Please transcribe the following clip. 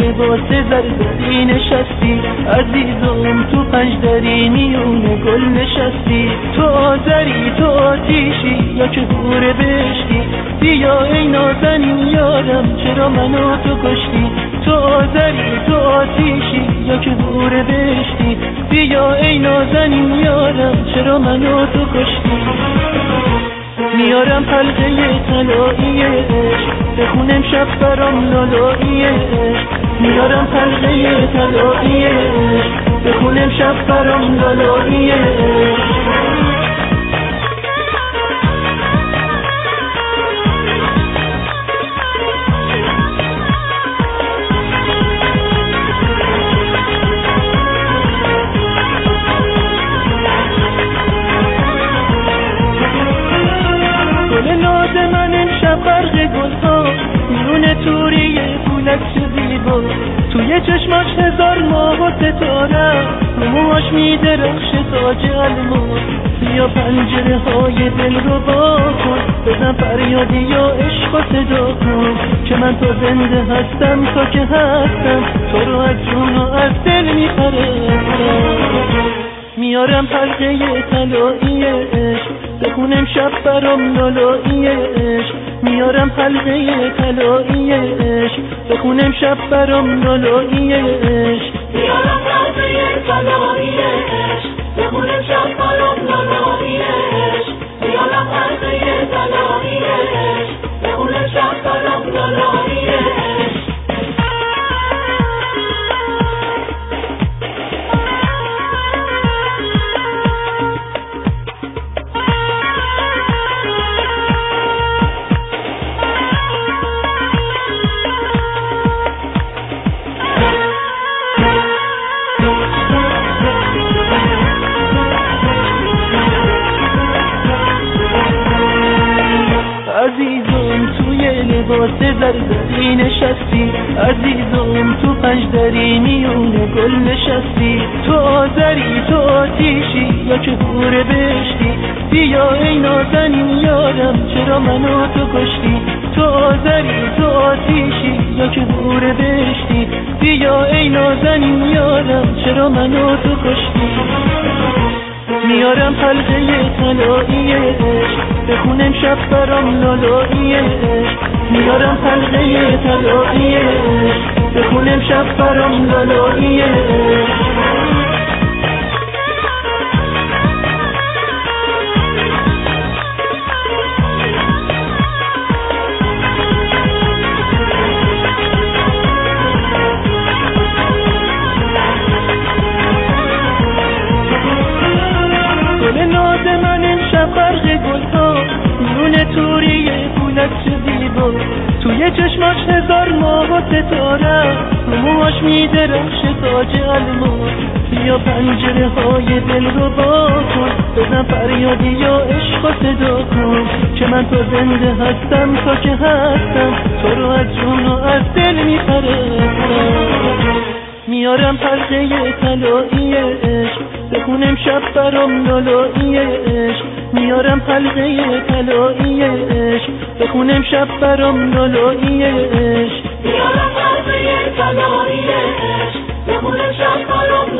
لباس زرزری نشستی. عزیزم تو پنج دری میون گل نشستی. تو آذری تو آتیشی یا که گوره بشتی بیا ای نازنین یارم چرا منو تو کشتی. تو آذری تو آتیشی یا که گوره بشتی بیا ای نازنین یارم چرا منو تو کشتی. میارم حلقه طلایی عشق بخونم شب برام لالایی عشق میارم حلقه طلایی عشق بخونم شب برام لالایی توری پولک شدی با توی چشماش هزار ماه و ستاره موهاش میدرخش تاج الماس یا پنجره های دل رو با کن. بزن فریادی یا عشق و صدا کن. که من تا زنده هستم تا که هستم. تو رو از جون و از دل می‌خرم میارم حلقه طلایی عشق. بخونم شب برام لالایی عشق. میارم حلقه طلایی عشق. بخونم شب برام لالایی عشق. میارم حلقه طلایی عشق. بخونم شب برام لباس زرزری نشستی. عزیزم تو پنج دری میون گل نشستی. تو آذری تو آتیشی یا که گوره بشتی. بیا ای نازنین یارم چرا منو تو کشتی. تو آذری تو آتیشی یا که گوره بشتی. بیا ای نازنین یارم چرا منو تو کشتی. میارم حلقه طلایی عشق. بخونم شب برام لالایی عشق میارم حلقه طلایی عشق بخونم شب برام لالایی پولک شدی با توی چشماش هزار ماه و ستاره. موهاش میدرخش تاج الماس یا پنجره های دل رو با کن. بزن فریادی یا عشق و صدا کن. که من تا زنده هستم تا که هستم. تو رو از جون و از دل میپرستم. میارم حلقه طلایی عشق. بخونم شب برام لالایی عشق. میارم حلقه طلایی عشق. بخونم شب برام لالایی عشق. میارم حلقه طلایی عشق. بخونم شب برام